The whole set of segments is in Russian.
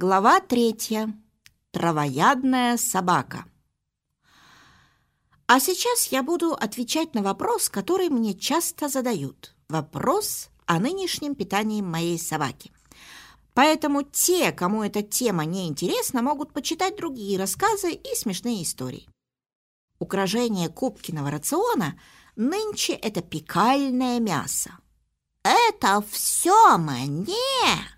Глава третья. Травоядная собака. А сейчас я буду отвечать на вопрос, который мне часто задают. Вопрос о нынешнем питании моей собаки. Поэтому те, кому эта тема не интересна, могут почитать другие рассказы и смешные истории. Украшение Кубкиного рациона нынче это пекальное мясо. «Это все мне!»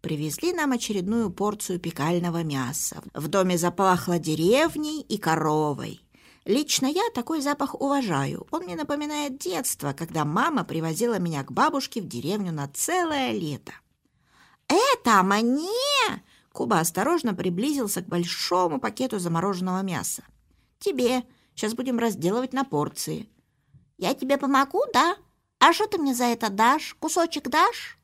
Привезли нам очередную порцию пекального мяса. В доме запахло деревней и коровой. Лично я такой запах уважаю. Он мне напоминает детство, когда мама привозила меня к бабушке в деревню на целое лето. «Это мне!» Куба осторожно приблизился к большому пакету замороженного мяса. «Тебе. Сейчас будем разделывать на порции». «Я тебе помогу, да? А что ты мне за это дашь? Кусочек дашь?»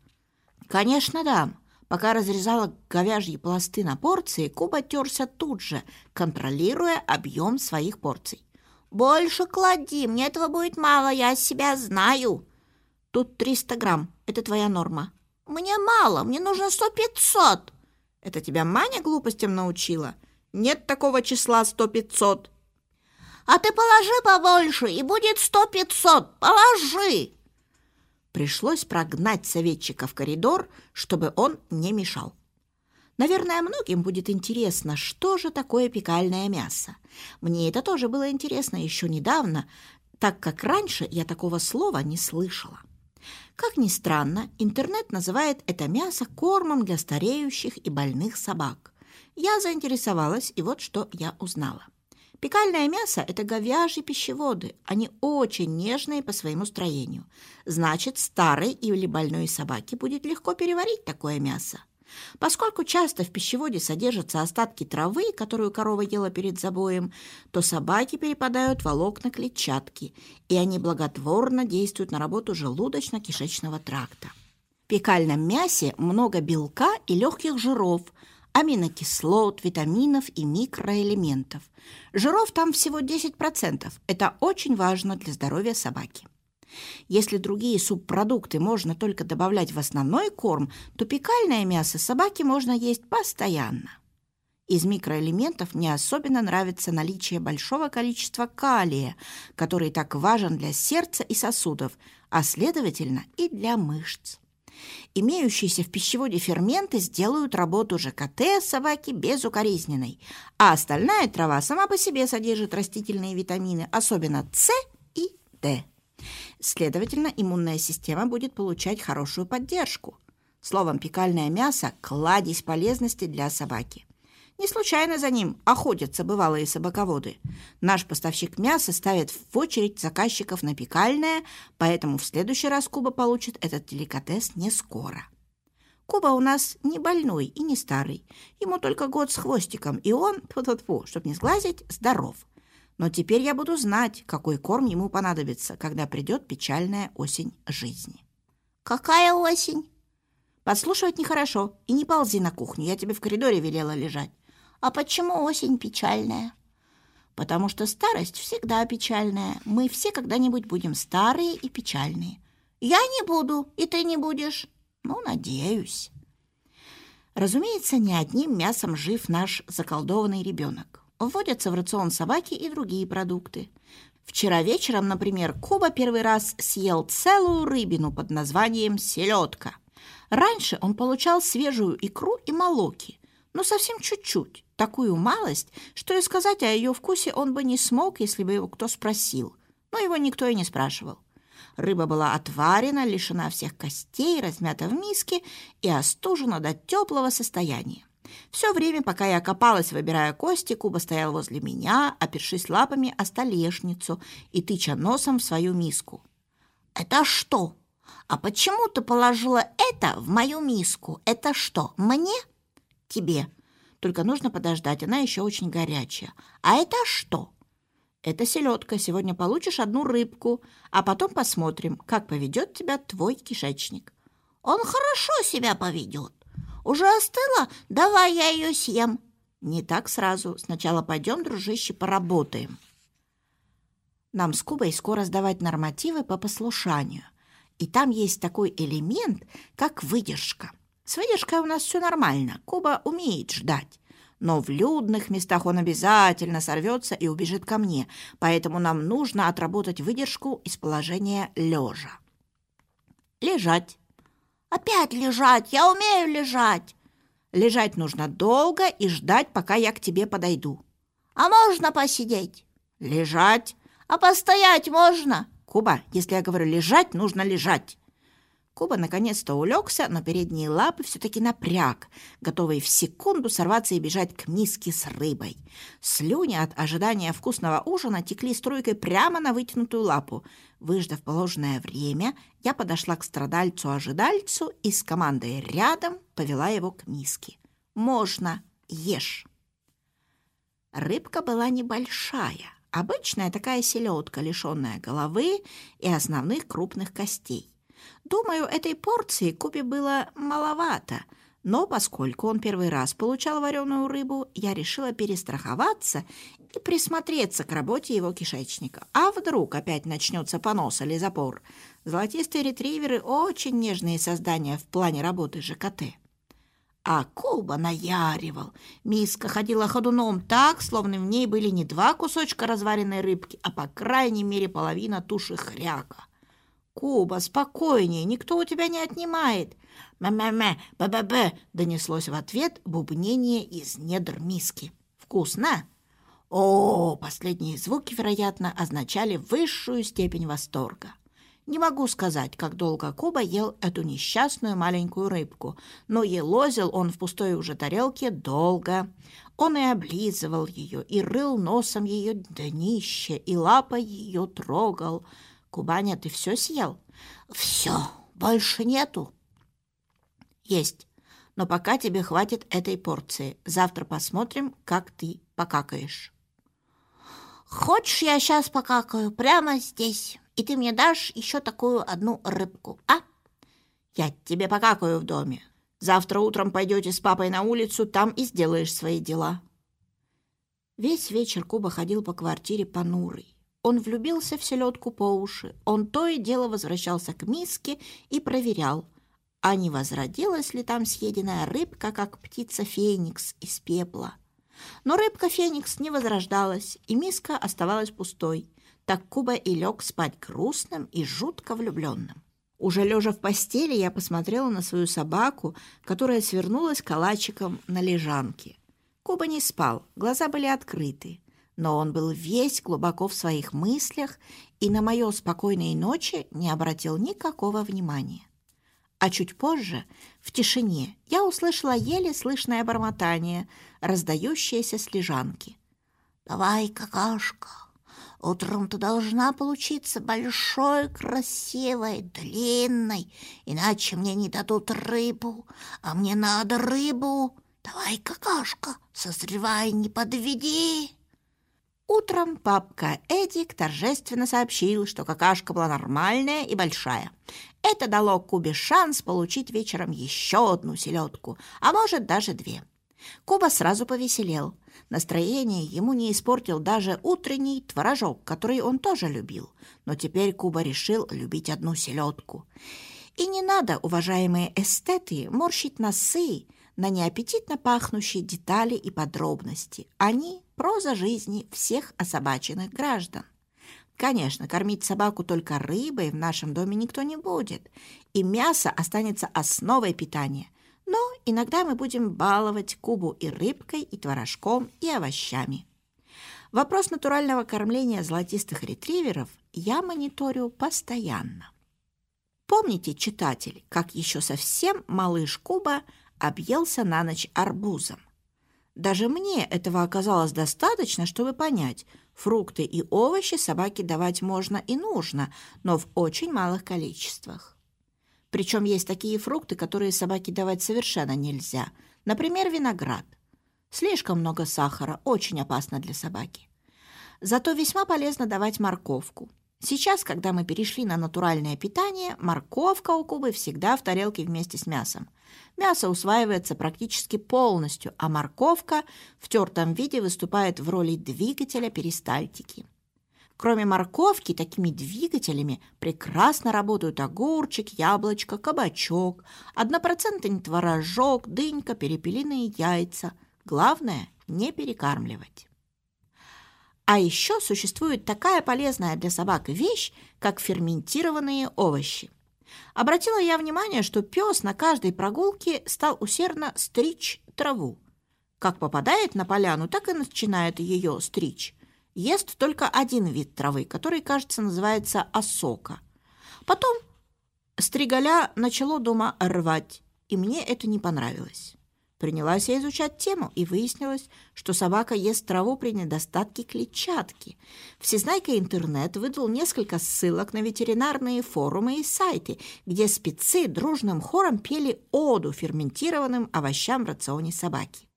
«Конечно дам. Пока разрезала говяжьи пласты на порции, Куба терся тут же, контролируя объем своих порций. «Больше клади, мне этого будет мало, я себя знаю». «Тут 300 грамм, это твоя норма». «Мне мало, мне нужно сто-пятьсот». «Это тебя Маня глупостям научила? Нет такого числа сто-пятьсот». «А ты положи побольше, и будет сто-пятьсот, положи!» Пришлось прогнать советчика в коридор, чтобы он не мешал. Наверное, многим будет интересно, что же такое пекальное мясо. Мне это тоже было интересно еще недавно, так как раньше я такого слова не слышала. Как ни странно, интернет называет это мясо кормом для стареющих и больных собак. Я заинтересовалась, и вот что я узнала. Пекальное мясо – это говяжьи пищеводы. Они очень нежные по своему строению. Значит, старой или больной собаке будет легко переварить такое мясо. Поскольку часто в пищеводе содержатся остатки травы, которую корова ела перед забоем, то собаки перепадают волокна клетчатки, и они благотворно действуют на работу желудочно-кишечного тракта. В пекальном мясе много белка и легких жиров – аминокислот, витаминов и микроэлементов. Жиров там всего 10%. Это очень важно для здоровья собаки. Если другие субпродукты можно только добавлять в основной корм, то пекальное мясо собаке можно есть постоянно. Из микроэлементов мне особенно нравится наличие большого количества калия, который так важен для сердца и сосудов, а следовательно и для мышц. Имеющиеся в пищеводе ферменты сделают работу ЖКТ собаки безукоризненной, а остальная трава сама по себе содержит растительные витамины, особенно С и Д. Следовательно, иммунная система будет получать хорошую поддержку. Словом, пекальное мясо – кладезь полезности для собаки. Не случайно за ним охотятся бывалые собаководы. Наш поставщик мяса ставит в очередь заказчиков на пекальное, поэтому в следующий раз Куба получит этот деликатес не скоро. Куба у нас не больной и не старый. Ему только год с хвостиком, и он, тьфу-тьфу, чтобы не сглазить, здоров. Но теперь я буду знать, какой корм ему понадобится, когда придет печальная осень жизни. «Какая осень?» «Подслушивать нехорошо, и не ползи на кухню, я тебе в коридоре велела лежать. А почему осень печальная? Потому что старость всегда печальная. Мы все когда-нибудь будем старые и печальные. Я не буду, и ты не будешь. Ну, надеюсь. Разумеется, не одним мясом жив наш заколдованный ребенок. Вводятся в рацион собаки и другие продукты. Вчера вечером, например, Куба первый раз съел целую рыбину под названием селедка. Раньше он получал свежую икру и молоки, но совсем чуть-чуть такую малость, что и сказать о ее вкусе он бы не смог, если бы его кто спросил. Но его никто и не спрашивал. Рыба была отварена, лишена всех костей, размята в миске и остужена до теплого состояния. Все время, пока я копалась, выбирая кости, Куба стоял возле меня, опершись лапами о столешницу и тыча носом в свою миску. «Это что? А почему ты положила это в мою миску? Это что, мне?» «Тебе», только нужно подождать, она еще очень горячая. А это что? Это селедка. Сегодня получишь одну рыбку, а потом посмотрим, как поведет тебя твой кишечник. Он хорошо себя поведет. Уже остыла? Давай я ее съем. Не так сразу. Сначала пойдем, дружище, поработаем. Нам с Кубой скоро сдавать нормативы по послушанию. И там есть такой элемент, как выдержка. С выдержкой у нас все нормально. Куба умеет ждать. Но в людных местах он обязательно сорвется и убежит ко мне, поэтому нам нужно отработать выдержку из положения лежа. Лежать. Опять лежать. Я умею лежать. Лежать нужно долго и ждать, пока я к тебе подойду. А можно посидеть? Лежать. А постоять можно? Куба, если я говорю лежать, нужно лежать. Куба наконец-то улегся, но передние лапы все-таки напряг, готовый в секунду сорваться и бежать к миске с рыбой. Слюни от ожидания вкусного ужина текли струйкой прямо на вытянутую лапу. Выждав положенное время, я подошла к страдальцу-ожидальцу и с командой рядом повела его к миске. «Можно, ешь!» Рыбка была небольшая, обычная такая селедка, лишенная головы и основных крупных костей. Думаю, этой порции Кубе было маловато, но поскольку он первый раз получал вареную рыбу, я решила перестраховаться и присмотреться к работе его кишечника. А вдруг опять начнется понос или запор? Золотистые ретриверы – очень нежные создания в плане работы ЖКТ. А Куба наяривал. Миска ходила ходуном так, словно в ней были не два кусочка разваренной рыбки, а по крайней мере половина туши хряка. «Куба, спокойнее, никто у тебя не отнимает!» «Мэ-мэ-мэ, бэ-бэ-бэ!» — донеслось в ответ бубнение из недр миски. «Вкусно?» О, последние звуки, вероятно, означали высшую степень восторга. Не могу сказать, как долго Куба ел эту несчастную маленькую рыбку, но елозил он в пустой уже тарелке долго. Он и облизывал ее, и рыл носом ее днище, и лапой ее трогал — Кубаня, ты все съел? Все, больше нету. Есть, но пока тебе хватит этой порции. Завтра посмотрим, как ты покакаешь. Хочешь, я сейчас покакаю прямо здесь, и ты мне дашь еще такую одну рыбку, а? Я тебе покакаю в доме. Завтра утром пойдете с папой на улицу, там и сделаешь свои дела. Весь вечер Куба ходил по квартире понурый. Он влюбился в селедку по уши. Он то и дело возвращался к миске и проверял, а не возродилась ли там съеденная рыбка, как птица Феникс из пепла. Но рыбка Феникс не возрождалась, и миска оставалась пустой. Так Куба и лег спать грустным и жутко влюбленным. Уже лежа в постели, я посмотрела на свою собаку, которая свернулась калачиком на лежанке. Куба не спал, глаза были открыты но он был весь глубоко в своих мыслях и на мое спокойные ночи не обратил никакого внимания. А чуть позже, в тишине, я услышала еле слышное бормотание, раздающееся с лежанки. «Давай, какашка, утром ты должна получиться большой, красивой, длинной, иначе мне не дадут рыбу, а мне надо рыбу. Давай, какашка, созревай, не подведи!» Утром папка Эдик торжественно сообщил, что какашка была нормальная и большая. Это дало Кубе шанс получить вечером еще одну селедку, а может даже две. Куба сразу повеселел. Настроение ему не испортил даже утренний творожок, который он тоже любил. Но теперь Куба решил любить одну селедку. И не надо, уважаемые эстеты, морщить носы на неаппетитно пахнущие детали и подробности. Они – проза жизни всех особаченных граждан. Конечно, кормить собаку только рыбой в нашем доме никто не будет, и мясо останется основой питания. Но иногда мы будем баловать Кубу и рыбкой, и творожком, и овощами. Вопрос натурального кормления золотистых ретриверов я мониторю постоянно. Помните, читатель, как еще совсем малыш Куба объелся на ночь арбузом. Даже мне этого оказалось достаточно, чтобы понять, фрукты и овощи собаке давать можно и нужно, но в очень малых количествах. Причем есть такие фрукты, которые собаке давать совершенно нельзя. Например, виноград. Слишком много сахара, очень опасно для собаки. Зато весьма полезно давать морковку. Сейчас, когда мы перешли на натуральное питание, морковка у Кубы всегда в тарелке вместе с мясом. Мясо усваивается практически полностью, а морковка в тертом виде выступает в роли двигателя перистальтики. Кроме морковки, такими двигателями прекрасно работают огурчик, яблочко, кабачок, однопроцентный творожок, дынька, перепелиные яйца. Главное – не перекармливать. А еще существует такая полезная для собак вещь, как ферментированные овощи. Обратила я внимание, что пес на каждой прогулке стал усердно стричь траву. Как попадает на поляну, так и начинает ее стричь. Ест только один вид травы, который, кажется, называется осока. Потом стригаля начало дома рвать, и мне это не понравилось. Принялась я изучать тему, и выяснилось, что собака ест траву при недостатке клетчатки. Всезнайка интернет выдал несколько ссылок на ветеринарные форумы и сайты, где спецы дружным хором пели оду ферментированным овощам в рационе собаки.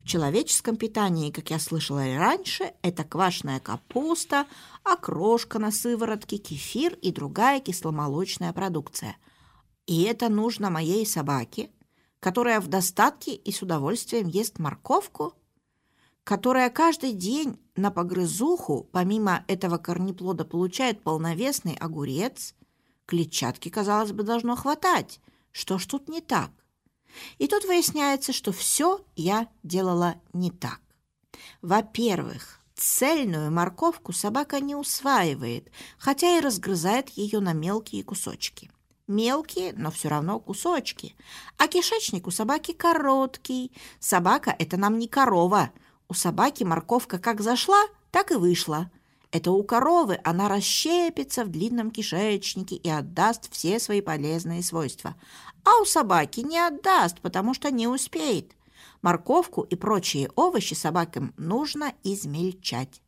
В человеческом питании, как я слышала и раньше, это квашеная капуста, окрошка на сыворотке, кефир и другая кисломолочная продукция. И это нужно моей собаке, которая в достатке и с удовольствием ест морковку, которая каждый день на погрызуху, помимо этого корнеплода, получает полновесный огурец, клетчатки, казалось бы, должно хватать. Что ж тут не так? И тут выясняется, что все я делала не так. Во-первых, цельную морковку собака не усваивает, хотя и разгрызает ее на мелкие кусочки. Мелкие, но все равно кусочки. А кишечник у собаки короткий. Собака – это нам не корова. У собаки морковка как зашла, так и вышла. Это у коровы она расщепится в длинном кишечнике и отдаст все свои полезные свойства. А у собаки не отдаст, потому что не успеет. Морковку и прочие овощи собакам нужно измельчать.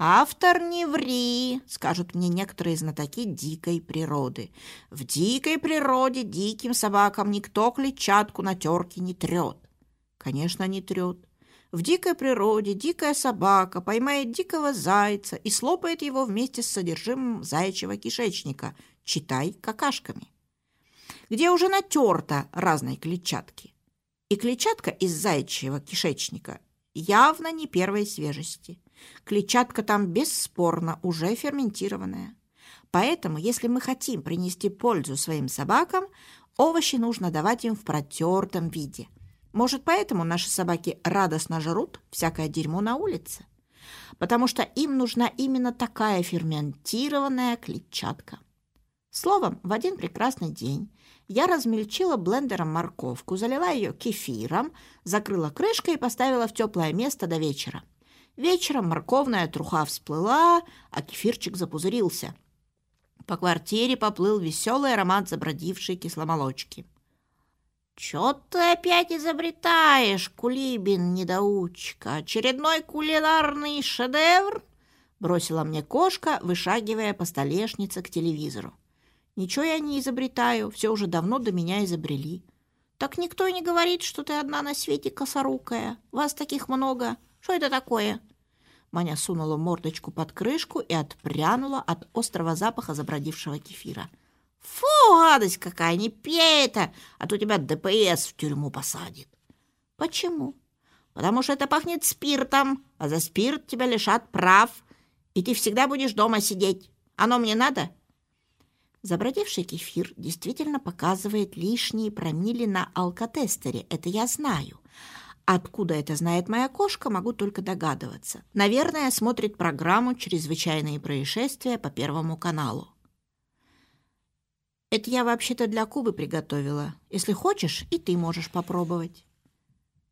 «Автор не ври», — скажут мне некоторые знатоки дикой природы. «В дикой природе диким собакам никто клетчатку на терке не трет». Конечно, не трет. В дикой природе дикая собака поймает дикого зайца и слопает его вместе с содержимым заячьего кишечника, читай какашками, где уже натерто разной клетчатки. И клетчатка из заячьего кишечника явно не первой свежести. Клетчатка там бесспорно уже ферментированная. Поэтому, если мы хотим принести пользу своим собакам, овощи нужно давать им в протертом виде. Может, поэтому наши собаки радостно жрут всякое дерьмо на улице? Потому что им нужна именно такая ферментированная клетчатка. Словом, в один прекрасный день я размельчила блендером морковку, залила ее кефиром, закрыла крышкой и поставила в теплое место до вечера. Вечером морковная труха всплыла, а кефирчик запузырился. По квартире поплыл веселый аромат забродившей кисломолочки. «Чё ты опять изобретаешь, кулибин недоучка? Очередной кулинарный шедевр?» Бросила мне кошка, вышагивая по столешнице к телевизору. «Ничего я не изобретаю, все уже давно до меня изобрели». «Так никто и не говорит, что ты одна на свете косорукая. Вас таких много. Что это такое?» Маня сунула мордочку под крышку и отпрянула от острого запаха забродившего кефира. «Фу, гадость какая! Не пей это, а то тебя ДПС в тюрьму посадит». «Почему?» «Потому что это пахнет спиртом, а за спирт тебя лишат прав, и ты всегда будешь дома сидеть. Оно мне надо?» Забродивший кефир действительно показывает лишние промили на алкотестере, это я знаю. Откуда это знает моя кошка, могу только догадываться. Наверное, смотрит программу «Чрезвычайные происшествия» по Первому каналу. Это я вообще-то для Кубы приготовила. Если хочешь, и ты можешь попробовать.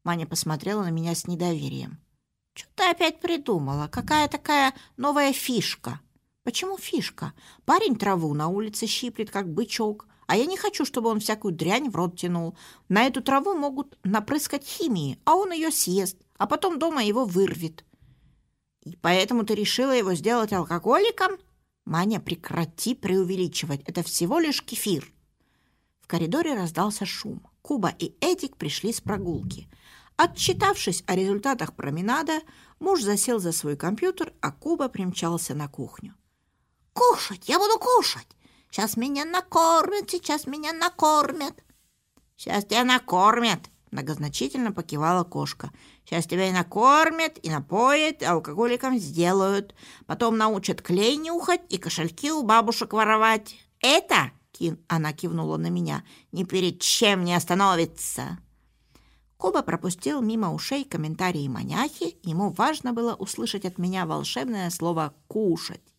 Маня посмотрела на меня с недоверием. Что ты опять придумала? Какая такая новая фишка? Почему фишка? Парень траву на улице щиплет, как бычок, а я не хочу, чтобы он всякую дрянь в рот тянул. На эту траву могут напрыскать химии, а он ее съест, а потом дома его вырвет. И поэтому ты решила его сделать алкоголиком? Маня, прекрати преувеличивать. Это всего лишь кефир. В коридоре раздался шум. Куба и Эдик пришли с прогулки. Отчитавшись о результатах променада, муж засел за свой компьютер, а Куба примчался на кухню. «Кушать! Я буду кушать! Сейчас меня накормят, сейчас меня накормят. Сейчас тебя накормят. Многозначительно покивала кошка. Сейчас тебя и накормят, и напоят, и алкоголиком сделают. Потом научат клей нюхать и кошельки у бабушек воровать. Это, она кивнула на меня, ни перед чем не остановится. Коба пропустил мимо ушей комментарии маняхи, ему важно было услышать от меня волшебное слово «кушать».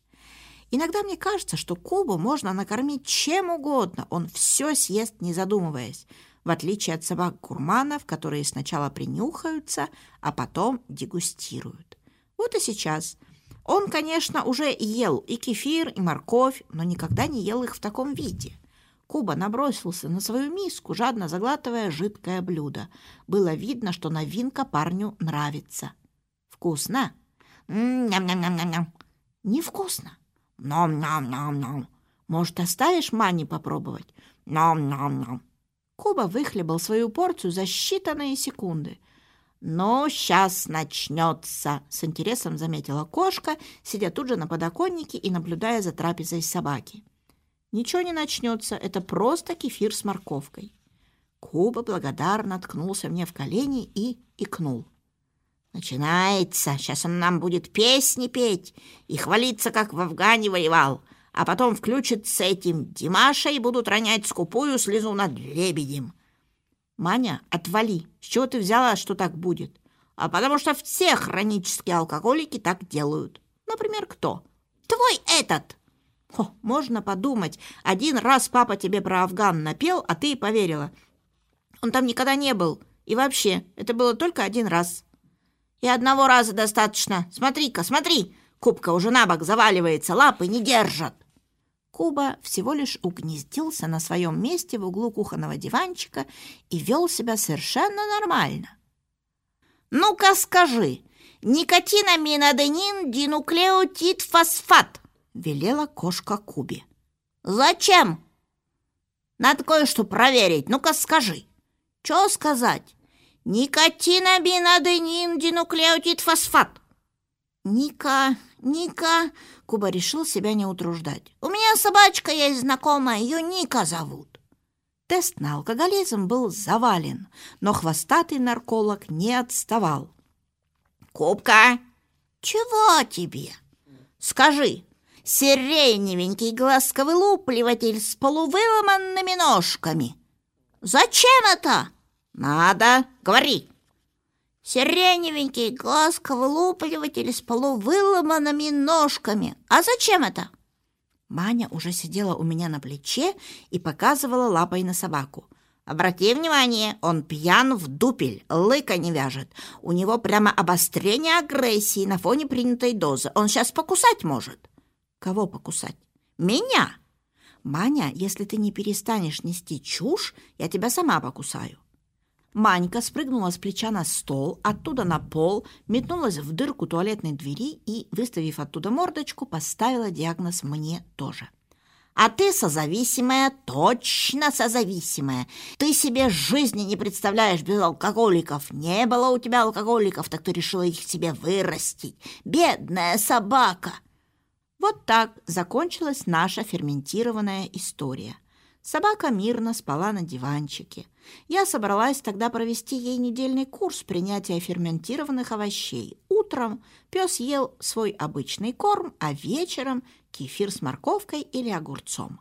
Иногда мне кажется, что Кубу можно накормить чем угодно, он все съест, не задумываясь, в отличие от собак-гурманов, которые сначала принюхаются, а потом дегустируют. Вот и сейчас. Он, конечно, уже ел и кефир, и морковь, но никогда не ел их в таком виде. Куба набросился на свою миску, жадно заглатывая жидкое блюдо. Было видно, что новинка парню нравится. «Вкусно?» «Ням-ням-ням-ням-ням». «Нам-нам-нам-нам». «Может, оставишь Мани попробовать?» «Нам-нам-нам». Куба выхлебал свою порцию за считанные секунды. «Ну, сейчас начнется», — с интересом заметила кошка, сидя тут же на подоконнике и наблюдая за трапезой собаки. «Ничего не начнется, это просто кефир с морковкой». Куба благодарно ткнулся мне в колени и икнул. «Начинается. Сейчас он нам будет песни петь и хвалиться, как в Афгане воевал, а потом включит с этим Димаша и будут ронять скупую слезу над лебедем». «Маня, отвали. С чего ты взяла, что так будет?» «А потому что все хронические алкоголики так делают. Например, кто?» «Твой этот!» О, можно подумать, один раз папа тебе про Афган напел, а ты и поверила. Он там никогда не был. И вообще, это было только один раз. И одного раза достаточно. Смотри-ка, смотри, Кубка уже на бок заваливается, лапы не держат. Куба всего лишь угнездился на своем месте в углу кухонного диванчика и вел себя совершенно нормально. «Ну-ка скажи, никотинаминоденин динуклеотид фосфат», — велела кошка Кубе. «Зачем?» «Надо кое-что проверить. Ну-ка скажи». «Чё сказать?» «Никотинобиноденин динуклеотид фосфат». «Ника, Ника...» Куба решил себя не утруждать. «У меня собачка есть знакомая, ее Ника зовут». Тест на алкоголизм был завален, но хвостатый нарколог не отставал. «Кубка, чего тебе? Скажи, сиреневенький глазковылупливатель с полувыломанными ножками. Зачем это? Надо, говори!» Сиреневенький глазковылупливатель с полувыломанными ножками. А зачем это? Маня уже сидела у меня на плече и показывала лапой на собаку. Обрати внимание, он пьян в дупель, лыка не вяжет. У него прямо обострение агрессии на фоне принятой дозы. Он сейчас покусать может. Кого покусать? Меня. Маня, если ты не перестанешь нести чушь, я тебя сама покусаю. Манька спрыгнула с плеча на стол, оттуда на пол, метнулась в дырку туалетной двери и, выставив оттуда мордочку, поставила диагноз мне тоже. А ты созависимая, точно созависимая. Ты себе жизни не представляешь без алкоголиков. Не было у тебя алкоголиков, так ты решила их себе вырастить. Бедная собака. Вот так закончилась наша ферментированная история. Собака мирно спала на диванчике. Я собралась тогда провести ей недельный курс принятия ферментированных овощей. Утром пес ел свой обычный корм, а вечером кефир с морковкой или огурцом.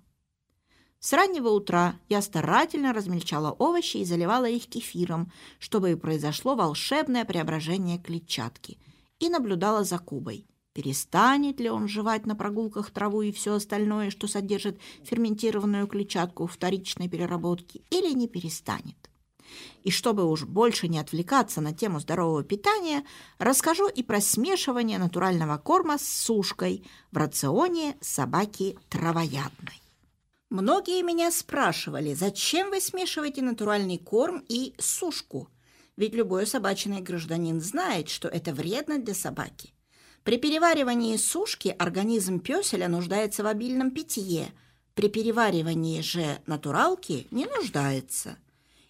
С раннего утра я старательно размельчала овощи и заливала их кефиром, чтобы произошло волшебное преображение клетчатки, и наблюдала за Кубой. Перестанет ли он жевать на прогулках траву и все остальное, что содержит ферментированную клетчатку вторичной переработки, или не перестанет? И чтобы уж больше не отвлекаться на тему здорового питания, расскажу и про смешивание натурального корма с сушкой в рационе собаки травоядной. Многие меня спрашивали, зачем вы смешиваете натуральный корм и сушку? Ведь любой собачный гражданин знает, что это вредно для собаки. При переваривании сушки организм пёселя нуждается в обильном питье, при переваривании же натуралки не нуждается.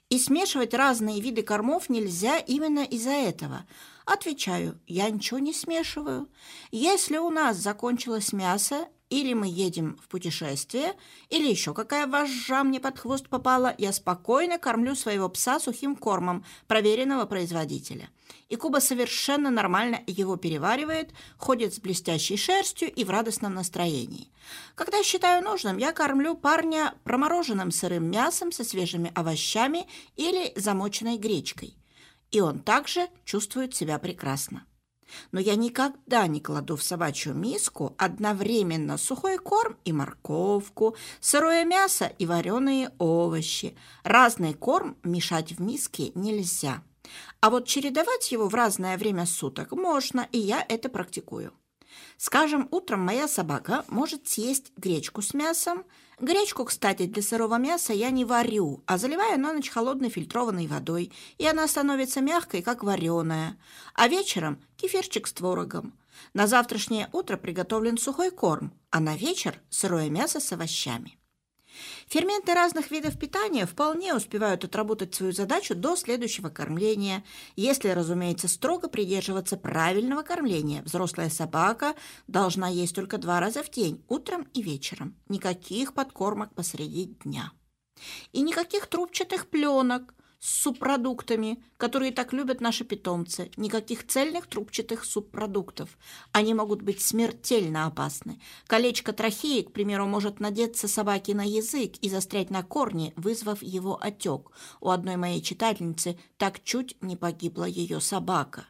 И смешивать разные виды кормов нельзя именно из-за этого. Отвечаю, я ничего не смешиваю. Если у нас закончилось мясо, или мы едем в путешествие, или еще какая вожжа мне под хвост попала, я спокойно кормлю своего пса сухим кормом проверенного производителя. И Куба совершенно нормально его переваривает, ходит с блестящей шерстью и в радостном настроении. Когда считаю нужным, я кормлю парня промороженным сырым мясом со свежими овощами или замоченной гречкой. И он также чувствует себя прекрасно. Но я никогда не кладу в собачью миску одновременно сухой корм и морковку, сырое мясо и вареные овощи. Разный корм мешать в миске нельзя. А вот чередовать его в разное время суток можно, и я это практикую. Скажем, утром моя собака может съесть гречку с мясом. Гречку, кстати, для сырого мяса я не варю, а заливаю на ночь холодной фильтрованной водой, и она становится мягкой, как вареная. А вечером кефирчик с творогом. На завтрашнее утро приготовлен сухой корм, а на вечер сырое мясо с овощами. Ферменты разных видов питания вполне успевают отработать свою задачу до следующего кормления, если, разумеется, строго придерживаться правильного кормления. Взрослая собака должна есть только два раза в день, утром и вечером. Никаких подкормок посреди дня. И никаких трубчатых пленок, с субпродуктами, которые так любят наши питомцы. Никаких цельных трубчатых субпродуктов. Они могут быть смертельно опасны. Колечко трахеи, к примеру, может надеться собаке на язык и застрять на корне, вызвав его отек. У одной моей читательницы так чуть не погибла ее собака.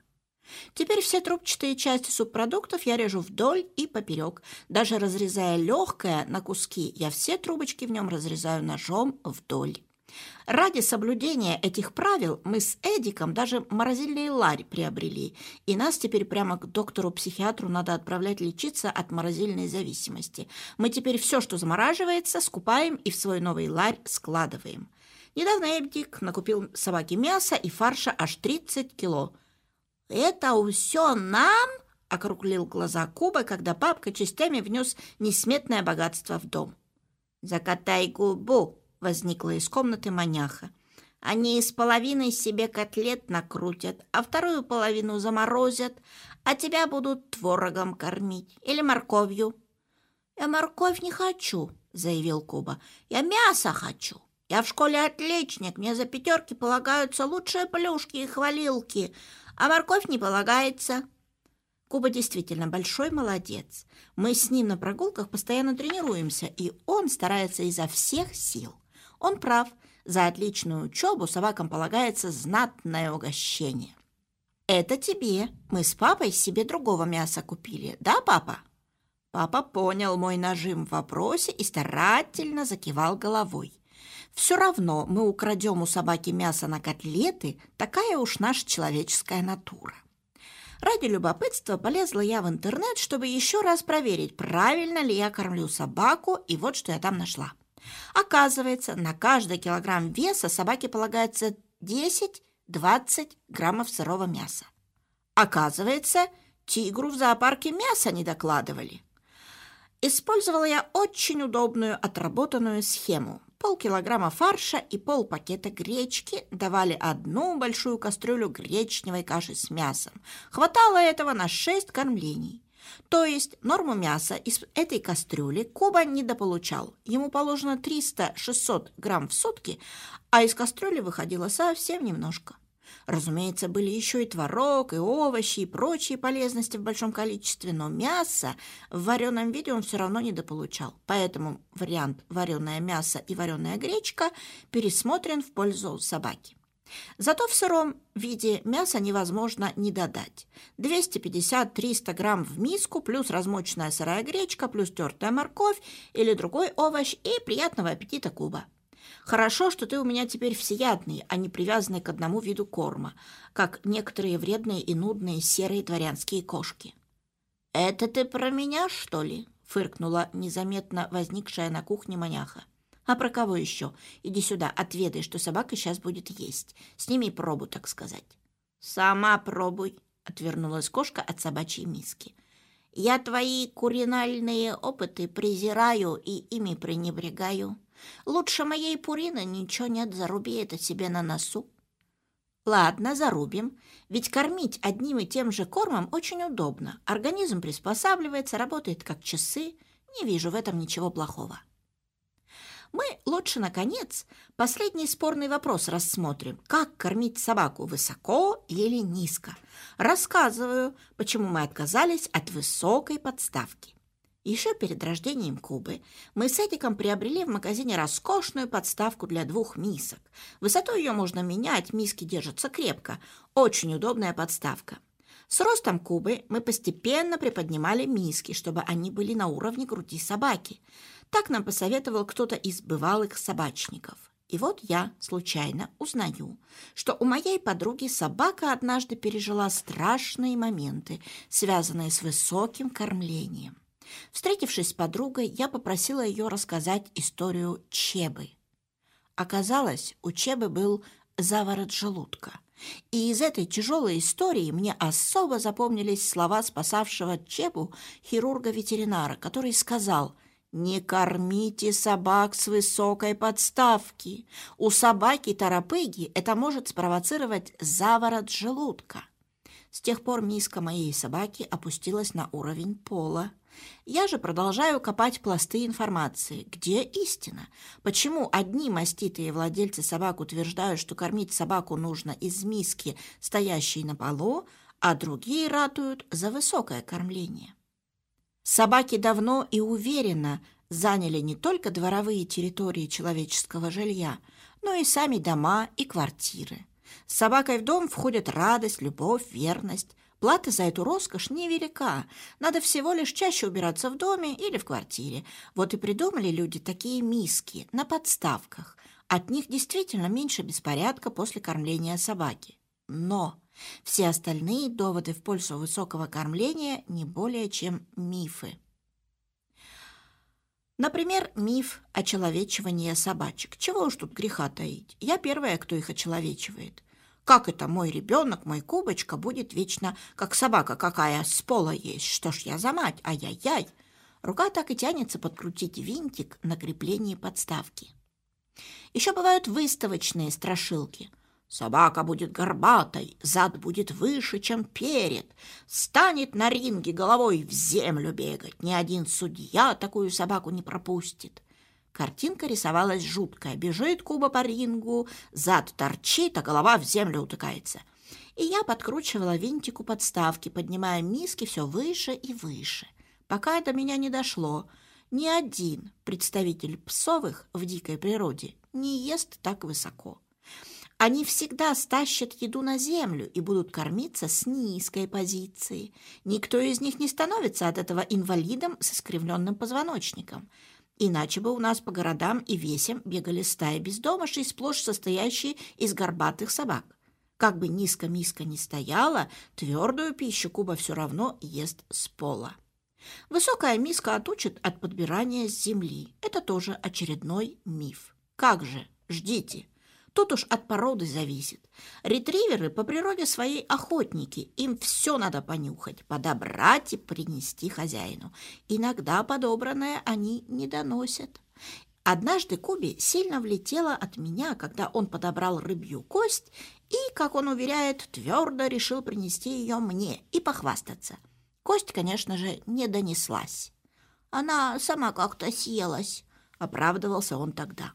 Теперь все трубчатые части субпродуктов я режу вдоль и поперек. Даже разрезая легкое на куски, я все трубочки в нем разрезаю ножом вдоль. Ради соблюдения этих правил мы с Эдиком даже морозильный ларь приобрели, и нас теперь прямо к доктору-психиатру надо отправлять лечиться от морозильной зависимости. Мы теперь все, что замораживается, скупаем и в свой новый ларь складываем. Недавно Эдик накупил собаке мяса и фарша аж 30 кило. «Это все нам?» — округлил глаза Куба, когда папка частями внес несметное богатство в дом. «Закатай губу!» Возникла из комнаты маняха. Они из половины себе котлет накрутят, а вторую половину заморозят, а тебя будут творогом кормить или морковью. «Я морковь не хочу», — заявил Куба. «Я мясо хочу. Я в школе отличник, мне за пятерки полагаются лучшие плюшки и хвалилки, а морковь не полагается». Куба действительно большой молодец. Мы с ним на прогулках постоянно тренируемся, и он старается изо всех сил. Он прав, за отличную учебу собакам полагается знатное угощение. «Это тебе. Мы с папой себе другого мяса купили, да, папа?» Папа понял мой нажим в вопросе и старательно закивал головой. «Все равно мы украдем у собаки мясо на котлеты, такая уж наша человеческая натура». Ради любопытства полезла я в интернет, чтобы еще раз проверить, правильно ли я кормлю собаку, и вот что я там нашла. Оказывается, на каждый килограмм веса собаке полагается 10-20 граммов сырого мяса. Оказывается, тигру в зоопарке мяса не докладывали. Использовала я очень удобную отработанную схему. Полкилограмма фарша и полпакета гречки давали одну большую кастрюлю гречневой каши с мясом. Хватало этого на 6 кормлений. То есть норму мяса из этой кастрюли Куба недополучал. Ему положено 300-600 грамм в сутки, а из кастрюли выходило совсем немножко. Разумеется, были еще и творог, и овощи, и прочие полезности в большом количестве, но мясо в вареном виде он все равно недополучал. Поэтому вариант вареное мясо и вареная гречка пересмотрен в пользу собаки. Зато в сыром виде мясо невозможно не додать. 250-300 грамм в миску, плюс размоченная сырая гречка, плюс тертая морковь или другой овощ и приятного аппетита куба. Хорошо, что ты у меня теперь всеядный, а не привязанный к одному виду корма, как некоторые вредные и нудные серые дворянские кошки. «Это ты про меня, что ли?» — фыркнула незаметно возникшая на кухне маняха. А про кого еще? Иди сюда, отведай, что собака сейчас будет есть. Сними пробу, так сказать. Сама пробуй, отвернулась кошка от собачьей миски. Я твои куринальные опыты презираю и ими пренебрегаю. Лучше моей пурины ничего нет, заруби это себе на носу. Ладно, зарубим. Ведь кормить одним и тем же кормом очень удобно. Организм приспосабливается, работает как часы. Не вижу в этом ничего плохого. Мы лучше, наконец, последний спорный вопрос рассмотрим. Как кормить собаку, высоко или низко? Рассказываю, почему мы отказались от высокой подставки. Еще перед рождением Кубы мы с Эдиком приобрели в магазине роскошную подставку для двух мисок. Высоту ее можно менять, миски держатся крепко. Очень удобная подставка. С ростом Кубы мы постепенно приподнимали миски, чтобы они были на уровне груди собаки. Так нам посоветовал кто-то из бывалых собачников. И вот я случайно узнаю, что у моей подруги собака однажды пережила страшные моменты, связанные с высоким кормлением. Встретившись с подругой, я попросила ее рассказать историю Чебы. Оказалось, у Чебы был заворот желудка. И из этой тяжелой истории мне особо запомнились слова спасавшего Чебу хирурга-ветеринара, который сказал «Не кормите собак с высокой подставки. У собаки-торопыги это может спровоцировать заворот желудка». С тех пор миска моей собаки опустилась на уровень пола. Я же продолжаю копать пласты информации. Где истина? Почему одни маститые владельцы собак утверждают, что кормить собаку нужно из миски, стоящей на полу, а другие ратуют за высокое кормление? Собаки давно и уверенно заняли не только дворовые территории человеческого жилья, но и сами дома и квартиры. С собакой в дом входят радость, любовь, верность, Плата за эту роскошь невелика. Надо всего лишь чаще убираться в доме или в квартире. Вот и придумали люди такие миски на подставках. От них действительно меньше беспорядка после кормления собаки. Но все остальные доводы в пользу высокого кормления не более чем мифы. Например, миф очеловечивания собачек. Чего уж тут греха таить. Я первая, кто их очеловечивает. Как это мой ребенок, мой Кубочка, будет вечно, как собака какая, с пола есть? Что ж я за мать? Ай-яй-яй!» Рука так и тянется подкрутить винтик на креплении подставки. Еще бывают выставочные страшилки. Собака будет горбатой, зад будет выше, чем перед, станет на ринге головой в землю бегать. Ни один судья такую собаку не пропустит. Картинка рисовалась жуткая. Бежит Куба по рингу, зад торчит, а голова в землю утыкается. И я подкручивала винтик у подставки, поднимая миски все выше и выше, пока до меня не дошло. Ни один представитель псовых в дикой природе не ест так высоко. Они всегда стащат еду на землю и будут кормиться с низкой позиции. Никто из них не становится от этого инвалидом с искривленным позвоночником – Иначе бы у нас по городам и весям бегали стаи бездомышей, сплошь состоящие из горбатых собак. Как бы низко миска ни стояла, твердую пищу Куба все равно ест с пола. Высокая миска отучит от подбирания с земли. Это тоже очередной миф. Как же? Ждите. Тут уж от породы зависит. Ретриверы по природе своей охотники. Им все надо понюхать, подобрать и принести хозяину. Иногда подобранное они не доносят. Однажды Куби сильно влетела от меня, когда он подобрал рыбью кость и, как он уверяет, твердо решил принести ее мне и похвастаться. Кость, конечно же, не донеслась. Она сама как-то съелась, оправдывался он тогда.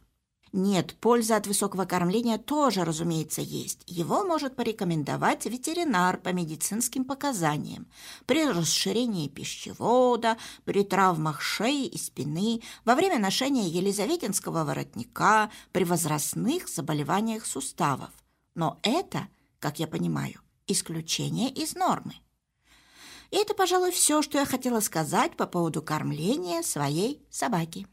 Нет, польза от высокого кормления тоже, разумеется, есть. Его может порекомендовать ветеринар по медицинским показаниям. При расширении пищевода, при травмах шеи и спины, во время ношения елизаветинского воротника, при возрастных заболеваниях суставов. Но это, как я понимаю, исключение из нормы. И это, пожалуй, все, что я хотела сказать по поводу кормления своей собаки.